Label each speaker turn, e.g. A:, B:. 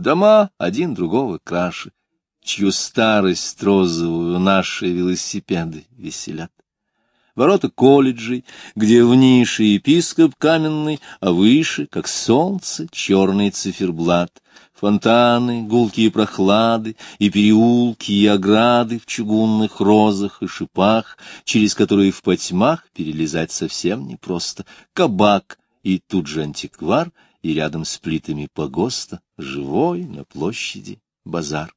A: Дома один другого краше, чью старость розовую наши велосипеды веселят. Ворота колледжей, где в нише епископ каменный, а выше, как солнце, черный циферблат. Фонтаны, гулкие прохлады, и переулки, и ограды в чугунных розах и шипах, через которые в потьмах перелезать совсем непросто. Кабак, и тут же антиквар, и рядом с плитами погоста, живой на площади базар.